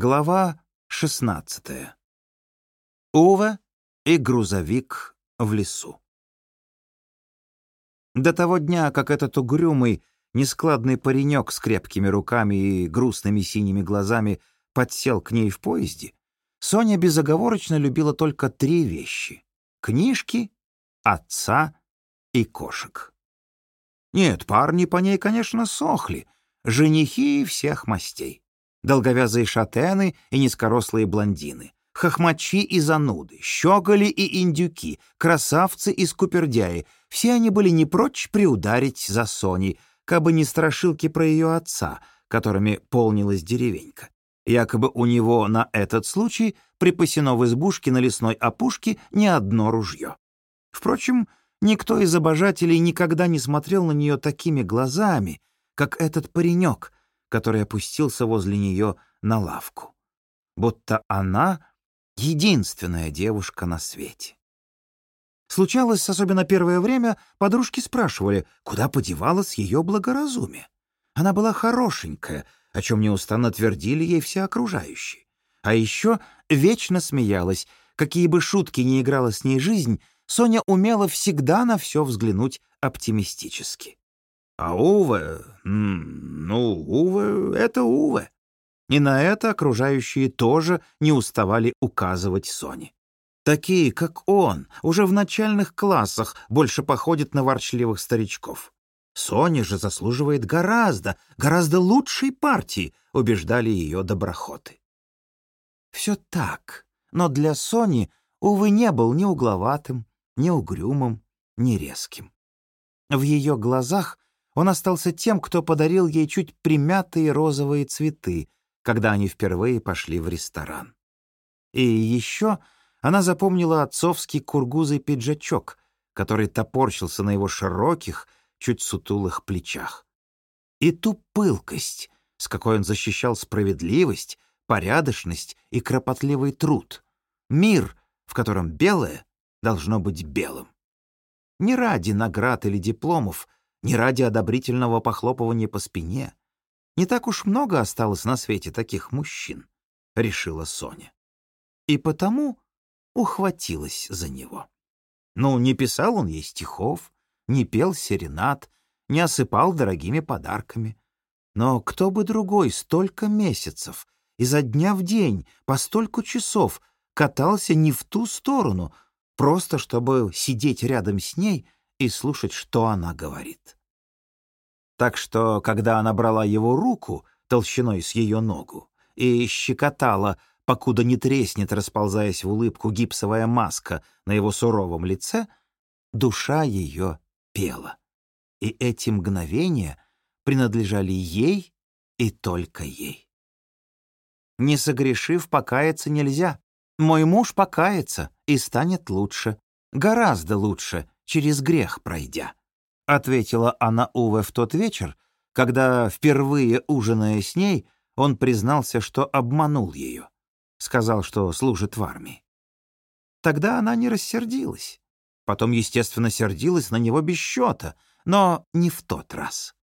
Глава 16. Уве и грузовик в лесу. До того дня, как этот угрюмый, нескладный паренек с крепкими руками и грустными синими глазами подсел к ней в поезде, Соня безоговорочно любила только три вещи — книжки, отца и кошек. Нет, парни по ней, конечно, сохли, женихи всех мастей долговязые шатены и низкорослые блондины, хохмачи и зануды, щеголи и индюки, красавцы и скупердяи — все они были не прочь приударить за Соней, кабы не страшилки про ее отца, которыми полнилась деревенька. Якобы у него на этот случай припасено в избушке на лесной опушке не одно ружье. Впрочем, никто из обожателей никогда не смотрел на нее такими глазами, как этот паренек — который опустился возле нее на лавку. Будто она — единственная девушка на свете. Случалось, особенно первое время, подружки спрашивали, куда подевалась ее благоразумие. Она была хорошенькая, о чем неустанно твердили ей все окружающие. А еще вечно смеялась, какие бы шутки ни играла с ней жизнь, Соня умела всегда на все взглянуть оптимистически. А Уве, ну, Уве — это Уве. И на это окружающие тоже не уставали указывать Соне. Такие, как он, уже в начальных классах больше походят на ворчливых старичков. Соня же заслуживает гораздо, гораздо лучшей партии, убеждали ее доброхоты. Все так, но для Сони, увы, не был ни угловатым, ни угрюмым, ни резким. В ее глазах он остался тем, кто подарил ей чуть примятые розовые цветы, когда они впервые пошли в ресторан. И еще она запомнила отцовский кургузый пиджачок, который топорщился на его широких, чуть сутулых плечах. И ту пылкость, с какой он защищал справедливость, порядочность и кропотливый труд. Мир, в котором белое должно быть белым. Не ради наград или дипломов — не ради одобрительного похлопывания по спине. Не так уж много осталось на свете таких мужчин, — решила Соня. И потому ухватилась за него. Ну, не писал он ей стихов, не пел серенад, не осыпал дорогими подарками. Но кто бы другой столько месяцев, изо дня в день, по стольку часов, катался не в ту сторону, просто чтобы сидеть рядом с ней — и слушать, что она говорит. Так что, когда она брала его руку толщиной с ее ногу и щекотала, покуда не треснет, расползаясь в улыбку, гипсовая маска на его суровом лице, душа ее пела. И эти мгновения принадлежали ей и только ей. Не согрешив, покаяться нельзя. Мой муж покается и станет лучше, гораздо лучше, через грех пройдя», — ответила она Уве в тот вечер, когда, впервые ужиная с ней, он признался, что обманул ее. Сказал, что служит в армии. Тогда она не рассердилась. Потом, естественно, сердилась на него без счета, но не в тот раз.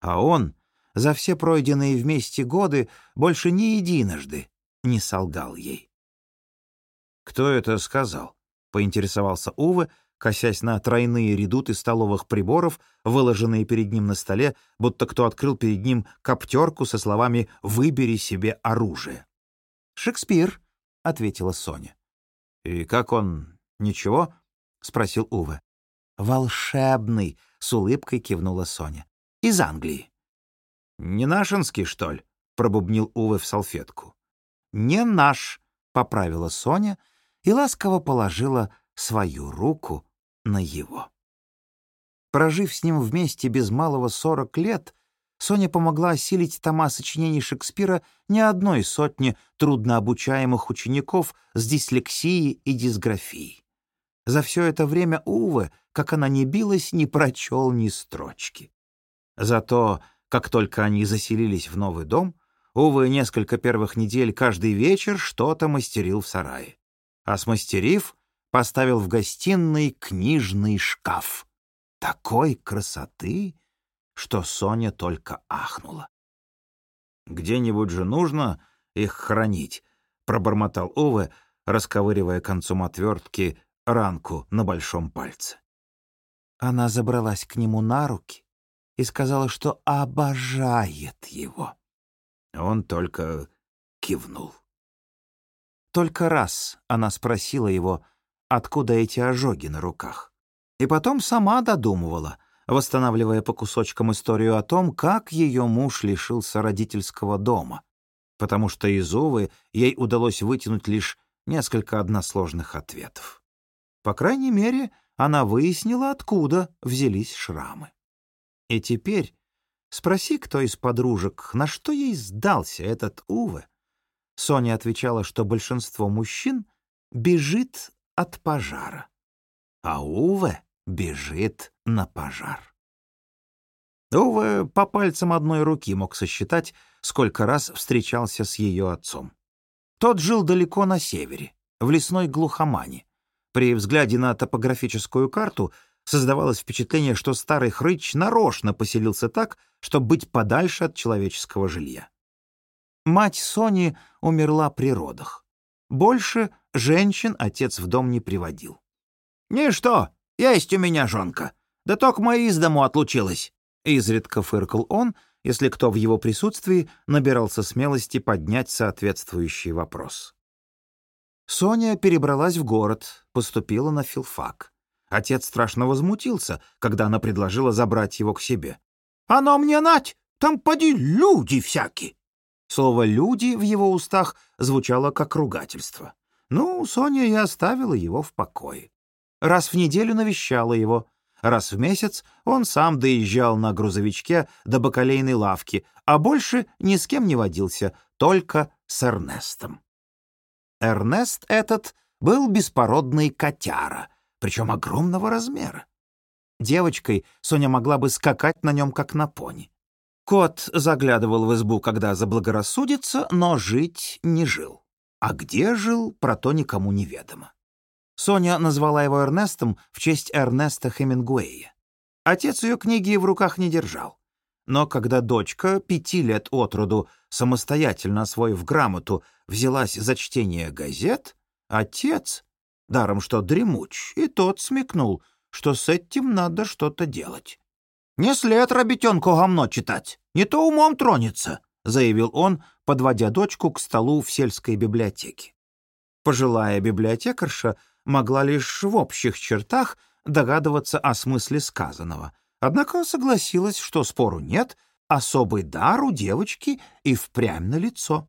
А он за все пройденные вместе годы больше ни единожды не солгал ей. «Кто это сказал?» — поинтересовался Уве, косясь на тройные редуты столовых приборов, выложенные перед ним на столе, будто кто открыл перед ним коптерку со словами «Выбери себе оружие». «Шекспир», — ответила Соня. «И как он? Ничего?» — спросил Уве. «Волшебный», — с улыбкой кивнула Соня. «Из Англии». «Не нашинский, что ли?» — пробубнил Уве в салфетку. «Не наш», — поправила Соня и ласково положила свою руку на его. Прожив с ним вместе без малого сорок лет, Соня помогла осилить тома сочинений Шекспира не одной сотни труднообучаемых учеников с дислексией и дисграфией. За все это время Уве, как она не билась, не прочел ни строчки. Зато, как только они заселились в новый дом, Уве несколько первых недель каждый вечер что-то мастерил в сарае. А смастерив, поставил в гостиной книжный шкаф. Такой красоты, что Соня только ахнула. «Где-нибудь же нужно их хранить», — пробормотал Уве, расковыривая концом отвертки ранку на большом пальце. Она забралась к нему на руки и сказала, что обожает его. Он только кивнул. Только раз она спросила его, откуда эти ожоги на руках. И потом сама додумывала, восстанавливая по кусочкам историю о том, как ее муж лишился родительского дома, потому что из Увы ей удалось вытянуть лишь несколько односложных ответов. По крайней мере, она выяснила, откуда взялись шрамы. И теперь спроси кто из подружек, на что ей сдался этот Уве, Соня отвечала, что большинство мужчин бежит от пожара, а Уве бежит на пожар. Уве по пальцам одной руки мог сосчитать, сколько раз встречался с ее отцом. Тот жил далеко на севере, в лесной глухомане. При взгляде на топографическую карту создавалось впечатление, что старый хрыч нарочно поселился так, чтобы быть подальше от человеческого жилья. Мать Сони умерла при родах. Больше женщин отец в дом не приводил. «Ничто, есть у меня жонка. Да только моя из дому отлучилась», — изредка фыркал он, если кто в его присутствии набирался смелости поднять соответствующий вопрос. Соня перебралась в город, поступила на филфак. Отец страшно возмутился, когда она предложила забрать его к себе. «Оно мне нать! Там поди люди всякие!» Слово «люди» в его устах звучало как ругательство. Ну, Соня и оставила его в покое. Раз в неделю навещала его, раз в месяц он сам доезжал на грузовичке до бакалейной лавки, а больше ни с кем не водился, только с Эрнестом. Эрнест этот был беспородный котяра, причем огромного размера. Девочкой Соня могла бы скакать на нем, как на пони. Кот заглядывал в избу, когда заблагорассудится, но жить не жил. А где жил, про то никому не ведомо. Соня назвала его Эрнестом в честь Эрнеста Хемингуэя. Отец ее книги в руках не держал. Но когда дочка, пяти лет от роду, самостоятельно освоив грамоту, взялась за чтение газет, отец, даром что дремуч, и тот смекнул, что с этим надо что-то делать. «Не след рабитенку гомно читать, не то умом тронется», — заявил он, подводя дочку к столу в сельской библиотеке. Пожилая библиотекарша могла лишь в общих чертах догадываться о смысле сказанного, однако согласилась, что спору нет, особый дар у девочки и впрямь на лицо.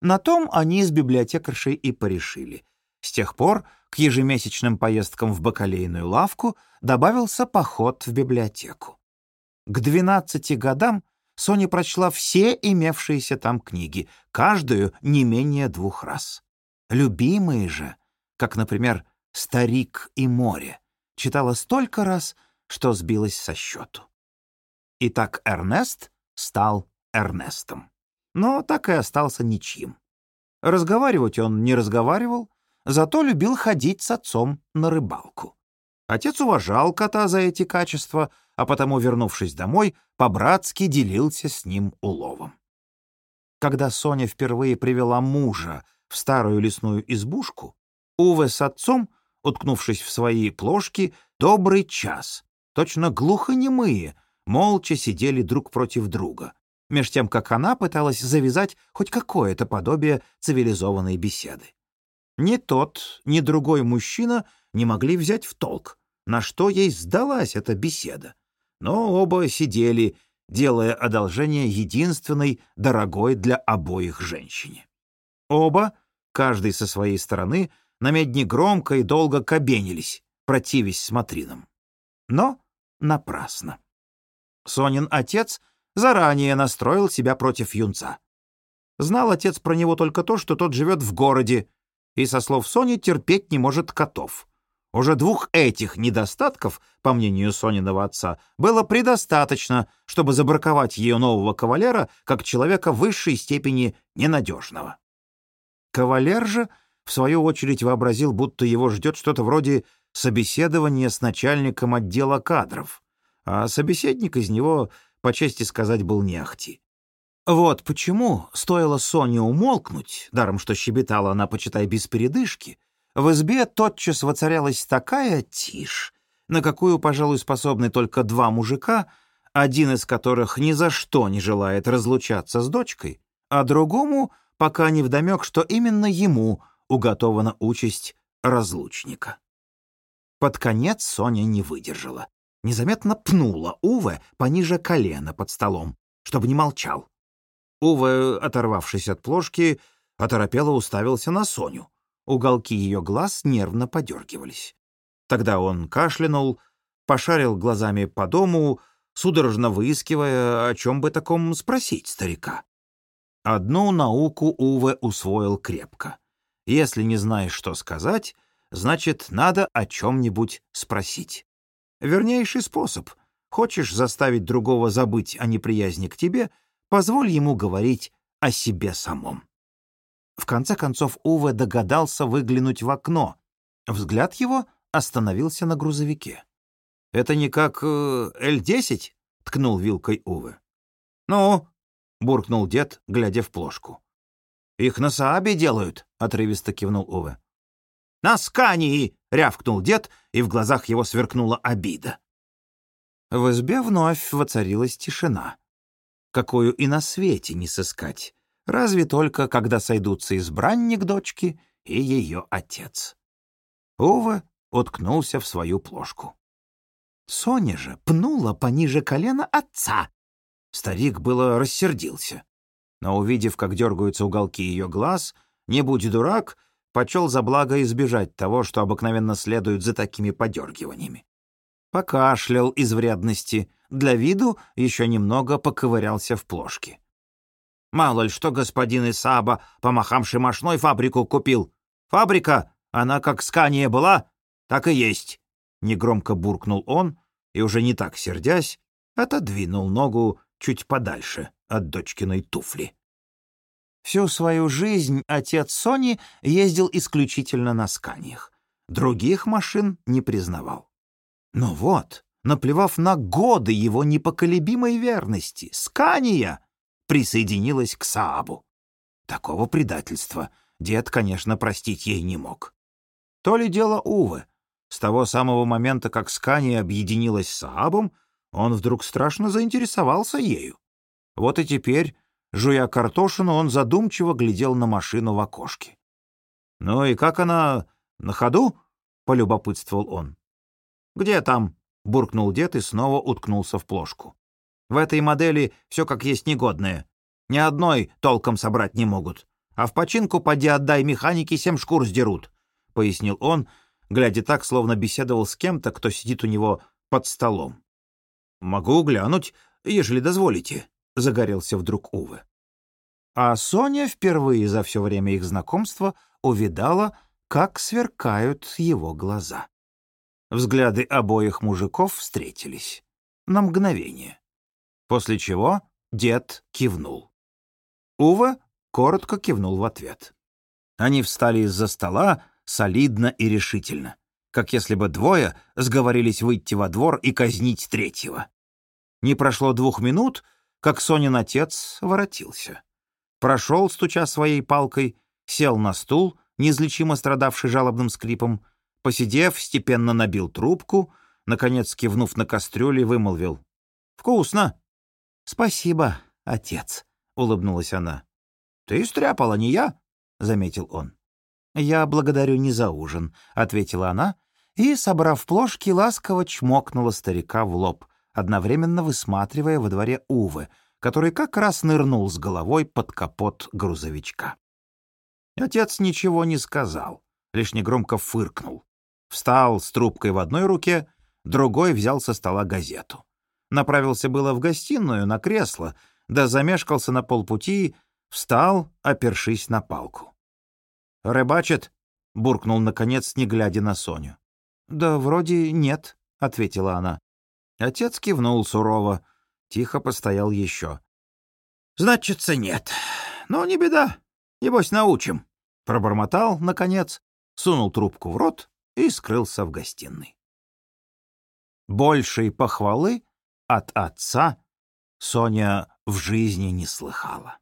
На том они с библиотекаршей и порешили. С тех пор к ежемесячным поездкам в бакалейную лавку добавился поход в библиотеку. К 12 годам Соня прочла все имевшиеся там книги, каждую не менее двух раз. Любимые же, как, например, «Старик и море», читала столько раз, что сбилась со счету. И так Эрнест стал Эрнестом. Но так и остался ничьим. Разговаривать он не разговаривал, зато любил ходить с отцом на рыбалку. Отец уважал кота за эти качества, а потому, вернувшись домой, по-братски делился с ним уловом. Когда Соня впервые привела мужа в старую лесную избушку, Уве с отцом, уткнувшись в свои плошки, добрый час, точно глухонемые, молча сидели друг против друга, меж тем, как она пыталась завязать хоть какое-то подобие цивилизованной беседы. Ни тот, ни другой мужчина не могли взять в толк, на что ей сдалась эта беседа. Но оба сидели, делая одолжение единственной, дорогой для обоих женщине. Оба, каждый со своей стороны, на медне громко и долго кабенились, противясь смотринам. Но напрасно. Сонин отец заранее настроил себя против юнца. Знал отец про него только то, что тот живет в городе, и, со слов Сони, терпеть не может котов. Уже двух этих недостатков, по мнению Сониного отца, было предостаточно, чтобы забраковать ее нового кавалера как человека высшей степени ненадежного. Кавалер же, в свою очередь, вообразил, будто его ждет что-то вроде собеседования с начальником отдела кадров, а собеседник из него, по чести сказать, был не ахти. Вот почему стоило Соне умолкнуть, даром что щебетала она, почитай, без передышки, в избе тотчас воцарялась такая тишь, на какую, пожалуй, способны только два мужика, один из которых ни за что не желает разлучаться с дочкой, а другому пока не вдомек, что именно ему уготована участь разлучника. Под конец Соня не выдержала. Незаметно пнула Уве пониже колена под столом, чтобы не молчал. Уве, оторвавшись от плошки, оторопело уставился на Соню. Уголки ее глаз нервно подергивались. Тогда он кашлянул, пошарил глазами по дому, судорожно выискивая, о чем бы таком спросить старика. Одну науку Уве усвоил крепко. Если не знаешь, что сказать, значит, надо о чем-нибудь спросить. Вернейший способ. Хочешь заставить другого забыть о неприязни к тебе — Позволь ему говорить о себе самом. В конце концов Уве догадался выглянуть в окно. Взгляд его остановился на грузовике. «Это не как э, Л-10?» — ткнул вилкой Уве. «Ну?» — буркнул дед, глядя в плошку. «Их на Саабе делают», — отрывисто кивнул Уве. «На Скании!» — рявкнул дед, и в глазах его сверкнула обида. В избе вновь воцарилась тишина какую и на свете не сыскать, разве только когда сойдутся избранник дочки и ее отец. Ува уткнулся в свою плошку. Соня же пнула пониже колена отца. Старик было рассердился, но, увидев, как дергаются уголки ее глаз, не будь дурак, почел за благо избежать того, что обыкновенно следует за такими подергиваниями. Покашлял из вредности — для виду еще немного поковырялся в плошке. «Мало ли что господин Исаба, помахавший мошной, фабрику купил. Фабрика, она как скания была, так и есть». Негромко буркнул он и, уже не так сердясь, отодвинул ногу чуть подальше от дочкиной туфли. Всю свою жизнь отец Сони ездил исключительно на сканиях. Других машин не признавал. Но вот, наплевав на годы его непоколебимой верности, Скания присоединилась к Саабу. Такого предательства дед, конечно, простить ей не мог. То ли дело Увы. С того самого момента, как Скания объединилась с Саабом, он вдруг страшно заинтересовался ею. Вот и теперь, жуя картошину, он задумчиво глядел на машину в окошке. «Ну и как она на ходу?» — полюбопытствовал он. «Где там?» — буркнул дед и снова уткнулся в плошку. «В этой модели все как есть негодное. Ни одной толком собрать не могут. А в починку поди отдай механики семь шкур сдерут», — пояснил он, глядя так, словно беседовал с кем-то, кто сидит у него под столом. «Могу глянуть, ежели дозволите», — загорелся вдруг Уве. А Соня впервые за все время их знакомства увидала, как сверкают его глаза. Взгляды обоих мужиков встретились. На мгновение. После чего дед кивнул. Ува коротко кивнул в ответ. Они встали из-за стола солидно и решительно, как если бы двое сговорились выйти во двор и казнить третьего. Не прошло двух минут, как Сонин отец воротился. Прошел, стуча своей палкой, сел на стул, неизлечимо страдавший жалобным скрипом, Посидев, степенно набил трубку, наконец, кивнув на кастрюле, вымолвил. «Вкусно!» «Спасибо, отец», — улыбнулась она. «Ты стряпала, не я?» — заметил он. «Я благодарю не за ужин», — ответила она, и, собрав плошки, ласково чмокнула старика в лоб, одновременно высматривая во дворе Увы, который как раз нырнул с головой под капот грузовичка. Отец ничего не сказал, лишь негромко фыркнул. Встал с трубкой в одной руке, другой взял со стола газету. Направился было в гостиную, на кресло, да замешкался на полпути, встал, опершись на палку. «Рыбачит?» — буркнул, наконец, не глядя на Соню. «Да вроде нет», — ответила она. Отец кивнул сурово, тихо постоял еще. «Значится, нет. Но не беда. Небось, научим». Пробормотал, наконец, сунул трубку в рот и скрылся в гостиной. Большей похвалы от отца Соня в жизни не слыхала.